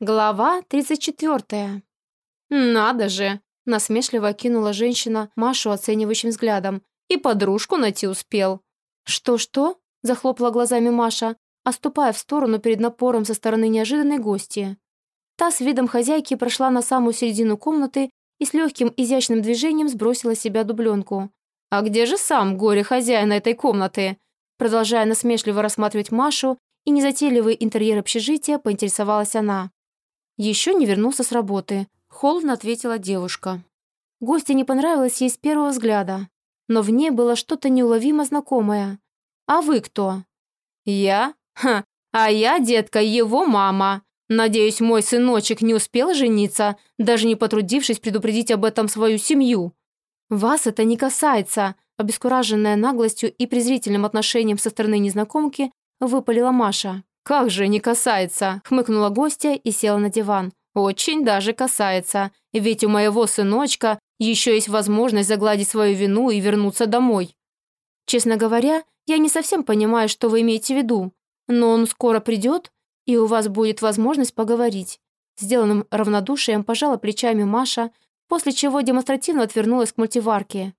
Глава 34. «Надо же!» – насмешливо кинула женщина Машу оценивающим взглядом. «И подружку найти успел». «Что-что?» – захлопала глазами Маша, оступая в сторону перед напором со стороны неожиданной гости. Та с видом хозяйки прошла на самую середину комнаты и с легким изящным движением сбросила с себя дубленку. «А где же сам горе-хозяин этой комнаты?» Продолжая насмешливо рассматривать Машу и незатейливый интерьер общежития, поинтересовалась она. «Еще не вернулся с работы», — холодно ответила девушка. Гостья не понравилась ей с первого взгляда, но в ней было что-то неуловимо знакомое. «А вы кто?» «Я? Ха, а я, детка, его мама. Надеюсь, мой сыночек не успел жениться, даже не потрудившись предупредить об этом свою семью». «Вас это не касается», — обескураженная наглостью и презрительным отношением со стороны незнакомки, выпалила Маша. «Как же не касается!» – хмыкнула гостья и села на диван. «Очень даже касается, ведь у моего сыночка еще есть возможность загладить свою вину и вернуться домой». «Честно говоря, я не совсем понимаю, что вы имеете в виду, но он скоро придет, и у вас будет возможность поговорить». Сделанным равнодушием пожала плечами Маша, после чего демонстративно отвернулась к мультиварке.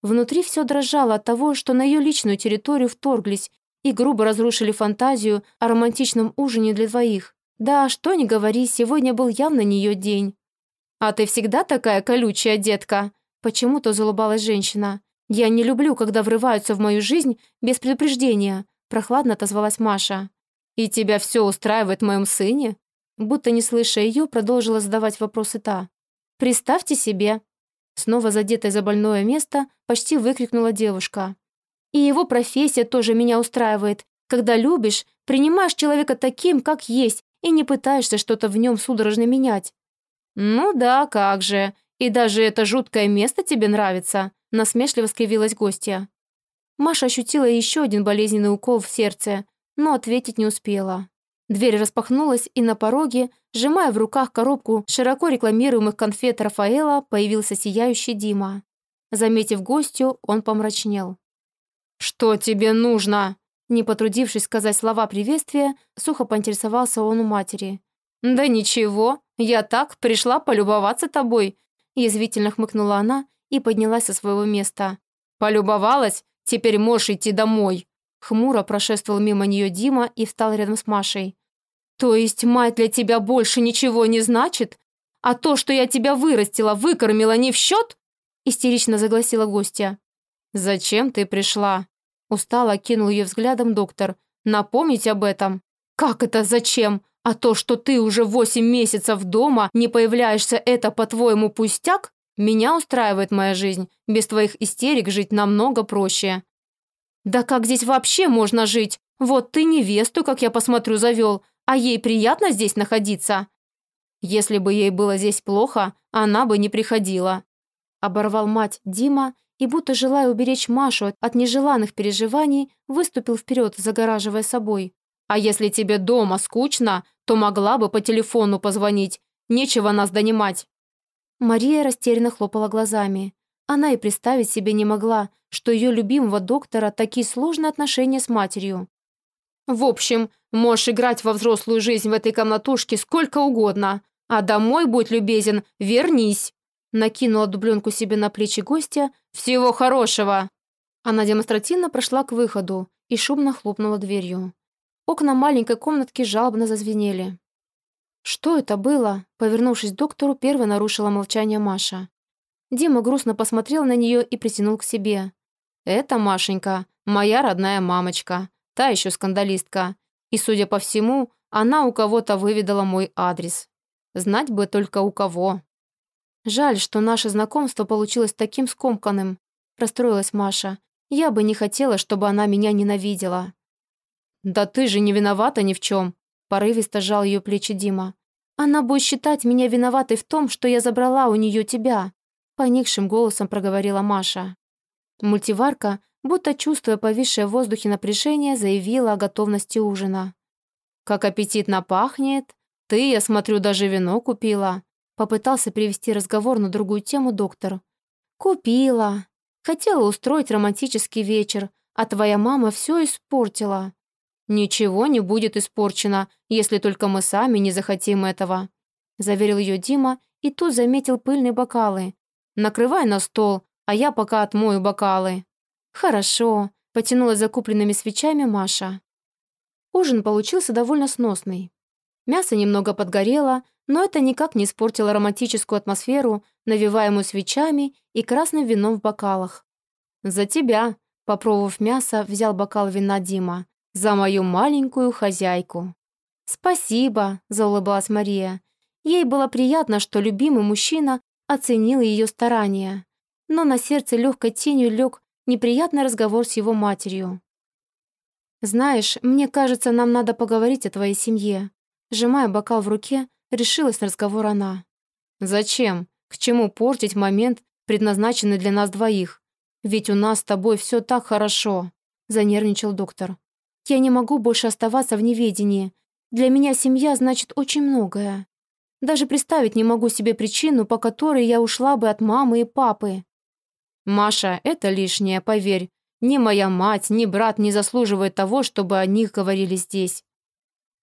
Внутри все дрожало от того, что на ее личную территорию вторглись и грубо разрушили фантазию о романтичном ужине для двоих. Да, что ни говори, сегодня был явно не ее день. «А ты всегда такая колючая, детка?» Почему-то залыбалась женщина. «Я не люблю, когда врываются в мою жизнь без предупреждения», прохладно отозвалась Маша. «И тебя все устраивает в моем сыне?» Будто не слыша ее, продолжила задавать вопросы та. «Представьте себе!» Снова задетая за больное место, почти выкрикнула девушка. И его профессия тоже меня устраивает. Когда любишь, принимаешь человека таким, как есть, и не пытаешься что-то в нем судорожно менять. «Ну да, как же. И даже это жуткое место тебе нравится», насмешливо скривилась гостья. Маша ощутила еще один болезненный укол в сердце, но ответить не успела. Дверь распахнулась, и на пороге, сжимая в руках коробку широко рекламируемых конфет Рафаэла, появился сияющий Дима. Заметив гостью, он помрачнел. «Что тебе нужно?» Не потрудившись сказать слова приветствия, сухо поинтересовался он у матери. «Да ничего, я так, пришла полюбоваться тобой», язвительно хмыкнула она и поднялась со своего места. «Полюбовалась? Теперь можешь идти домой». Хмуро прошествовал мимо нее Дима и встал рядом с Машей. «То есть мать для тебя больше ничего не значит? А то, что я тебя вырастила, выкормила не в счет?» Истерично загласила гостья. «Зачем ты пришла?» Устало кинул ее взглядом доктор. «Напомнить об этом?» «Как это зачем? А то, что ты уже восемь месяцев дома, не появляешься, это, по-твоему, пустяк? Меня устраивает моя жизнь. Без твоих истерик жить намного проще». «Да как здесь вообще можно жить? Вот ты невесту, как я посмотрю, завел, а ей приятно здесь находиться?» «Если бы ей было здесь плохо, она бы не приходила», — оборвал мать Дима и, будто желая уберечь Машу от нежеланных переживаний, выступил вперед, загораживая собой. «А если тебе дома скучно, то могла бы по телефону позвонить. Нечего нас донимать». Мария растерянно хлопала глазами. Она и представить себе не могла, что ее любимого доктора такие сложные отношения с матерью. «В общем, можешь играть во взрослую жизнь в этой комнатушке сколько угодно, а домой, будь любезен, вернись!» Накинула дубленку себе на плечи гостя. «Всего хорошего!» Она демонстративно прошла к выходу и шумно хлопнула дверью. Окна маленькой комнатки жалобно зазвенели. «Что это было?» Повернувшись к доктору, первой нарушила молчание Маша. Дима грустно посмотрел на нее и притянул к себе. «Это Машенька, моя родная мамочка, та еще скандалистка. И, судя по всему, она у кого-то выведала мой адрес. Знать бы только у кого». «Жаль, что наше знакомство получилось таким скомканным», – расстроилась Маша. «Я бы не хотела, чтобы она меня ненавидела». «Да ты же не виновата ни в чем», – порывисто сжал ее плечи Дима. «Она будет считать меня виноватой в том, что я забрала у нее тебя», – поникшим голосом проговорила Маша. Мультиварка, будто чувствуя повисшее в воздухе напряжение, заявила о готовности ужина. «Как аппетитно пахнет! Ты, я смотрю, даже вино купила!» Попытался привести разговор на другую тему доктор. «Купила. Хотела устроить романтический вечер, а твоя мама все испортила». «Ничего не будет испорчено, если только мы сами не захотим этого», заверил ее Дима и тут заметил пыльные бокалы. «Накрывай на стол, а я пока отмою бокалы». «Хорошо», — потянула закупленными свечами Маша. Ужин получился довольно сносный. Мясо немного подгорело, но это никак не испортило романтическую атмосферу, навиваемую свечами и красным вином в бокалах. «За тебя», — попробовав мясо, взял бокал вина Дима. «За мою маленькую хозяйку». «Спасибо», — заулыбалась Мария. Ей было приятно, что любимый мужчина оценил ее старания. Но на сердце легкой тенью лег неприятный разговор с его матерью. «Знаешь, мне кажется, нам надо поговорить о твоей семье». Сжимая бокал в руке, решилась на разговор она. «Зачем? К чему портить момент, предназначенный для нас двоих? Ведь у нас с тобой все так хорошо», — занервничал доктор. «Я не могу больше оставаться в неведении. Для меня семья значит очень многое. Даже представить не могу себе причину, по которой я ушла бы от мамы и папы». «Маша, это лишнее, поверь. Ни моя мать, ни брат не заслуживают того, чтобы о них говорили здесь».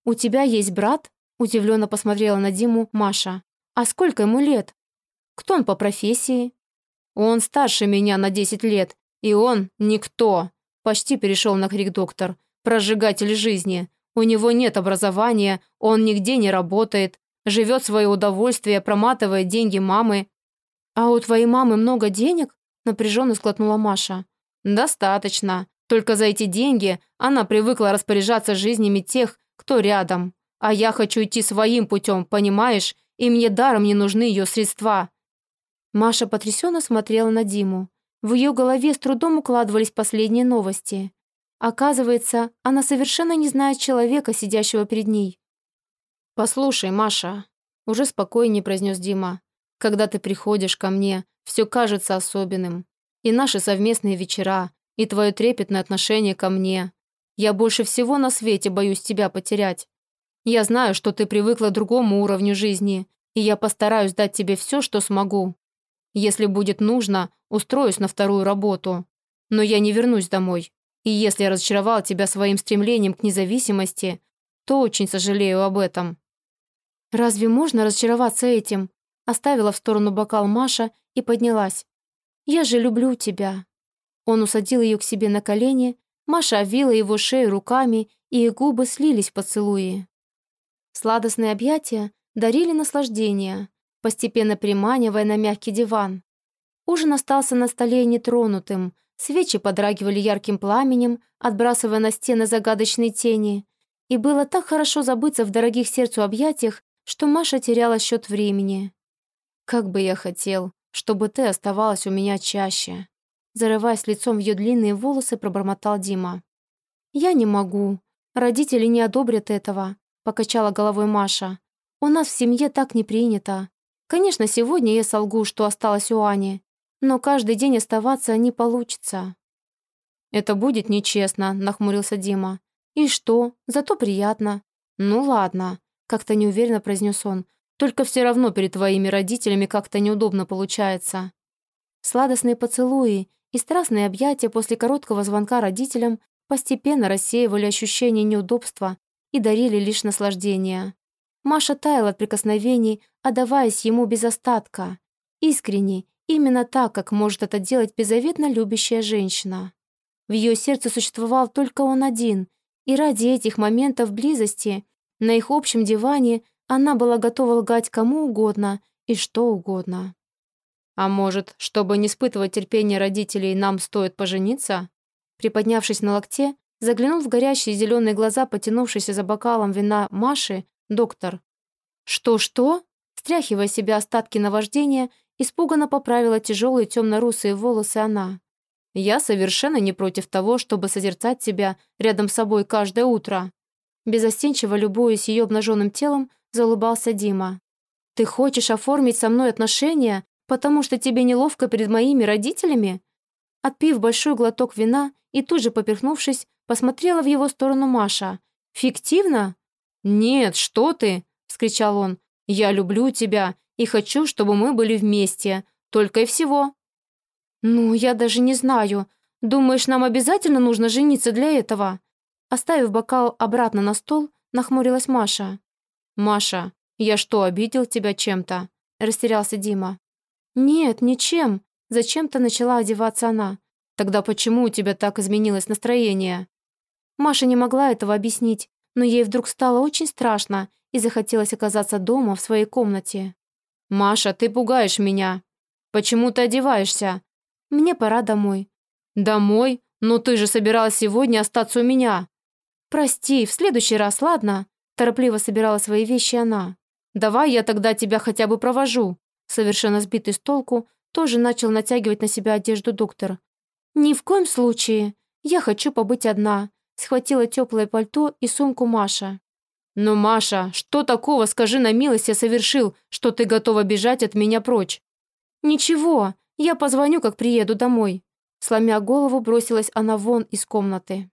«У тебя есть брат?» – удивленно посмотрела на Диму Маша. «А сколько ему лет? Кто он по профессии?» «Он старше меня на 10 лет, и он никто!» Почти перешел на крик доктор. «Прожигатель жизни. У него нет образования, он нигде не работает, живет свое удовольствие, проматывает деньги мамы». «А у твоей мамы много денег?» напряженно склотнула Маша. «Достаточно. Только за эти деньги она привыкла распоряжаться жизнями тех, кто рядом. А я хочу идти своим путем, понимаешь? И мне даром не нужны ее средства». Маша потрясенно смотрела на Диму. В ее голове с трудом укладывались последние новости. Оказывается, она совершенно не знает человека, сидящего перед ней. «Послушай, Маша», — уже спокойнее произнес Дима, «когда ты приходишь ко мне, все кажется особенным. И наши совместные вечера, и твое трепетное отношение ко мне. Я больше всего на свете боюсь тебя потерять. Я знаю, что ты привыкла к другому уровню жизни, и я постараюсь дать тебе все, что смогу. Если будет нужно, устроюсь на вторую работу. Но я не вернусь домой. И если я разочаровал тебя своим стремлением к независимости, то очень сожалею об этом». «Разве можно разочароваться этим?» Оставила в сторону бокал Маша и поднялась. «Я же люблю тебя». Он усадил ее к себе на колени, Маша обвила его шею руками, и их губы слились в поцелуи. Сладостные объятия дарили наслаждение, постепенно приманивая на мягкий диван. Ужин остался на столе нетронутым, свечи подрагивали ярким пламенем, отбрасывая на стены загадочные тени. И было так хорошо забыться в дорогих сердцу объятиях, что Маша теряла счет времени. «Как бы я хотел, чтобы ты оставалась у меня чаще», зарываясь лицом в ее длинные волосы, пробормотал Дима. «Я не могу. Родители не одобрят этого», покачала головой Маша. «У нас в семье так не принято. Конечно, сегодня я солгу, что осталось у Ани, но каждый день оставаться не получится». «Это будет нечестно», — нахмурился Дима. «И что? Зато приятно». «Ну ладно», — как-то неуверенно произнес он. «Только все равно перед твоими родителями как-то неудобно получается». Сладостные поцелуи и страстные объятия после короткого звонка родителям постепенно рассеивали ощущение неудобства и дарили лишь наслаждение. Маша таяла от прикосновений, отдаваясь ему без остатка. Искренне, именно так, как может это делать беззаветно любящая женщина. В ее сердце существовал только он один, и ради этих моментов близости на их общем диване она была готова лгать кому угодно и что угодно. «А может, чтобы не испытывать терпение родителей, нам стоит пожениться?» Приподнявшись на локте, заглянул в горящие зеленые глаза, потянувшиеся за бокалом вина Маши, доктор. «Что-что?» Стряхивая себе остатки наваждения, испуганно поправила тяжелые темно-русые волосы она. «Я совершенно не против того, чтобы созерцать тебя рядом с собой каждое утро». Безостенчиво любуясь ее обнаженным телом, заулыбался Дима. «Ты хочешь оформить со мной отношения, потому что тебе неловко перед моими родителями?» Отпив большой глоток вина и тут же поперхнувшись, посмотрела в его сторону Маша. «Фиктивно?» «Нет, что ты!» — вскричал он. «Я люблю тебя и хочу, чтобы мы были вместе. Только и всего». «Ну, я даже не знаю. Думаешь, нам обязательно нужно жениться для этого?» Оставив бокал обратно на стол, нахмурилась Маша. «Маша, я что, обидел тебя чем-то?» Растерялся Дима. «Нет, ничем». Зачем-то начала одеваться она. «Тогда почему у тебя так изменилось настроение?» Маша не могла этого объяснить, но ей вдруг стало очень страшно и захотелось оказаться дома в своей комнате. «Маша, ты пугаешь меня. Почему ты одеваешься?» «Мне пора домой». «Домой? Но ты же собиралась сегодня остаться у меня». «Прости, в следующий раз, ладно?» Торопливо собирала свои вещи она. «Давай я тогда тебя хотя бы провожу». Совершенно сбитый с толку, тоже начал натягивать на себя одежду доктор. «Ни в коем случае. Я хочу побыть одна», схватила теплое пальто и сумку Маша. «Но, Маша, что такого, скажи на милость, я совершил, что ты готова бежать от меня прочь?» «Ничего, я позвоню, как приеду домой». Сломя голову, бросилась она вон из комнаты.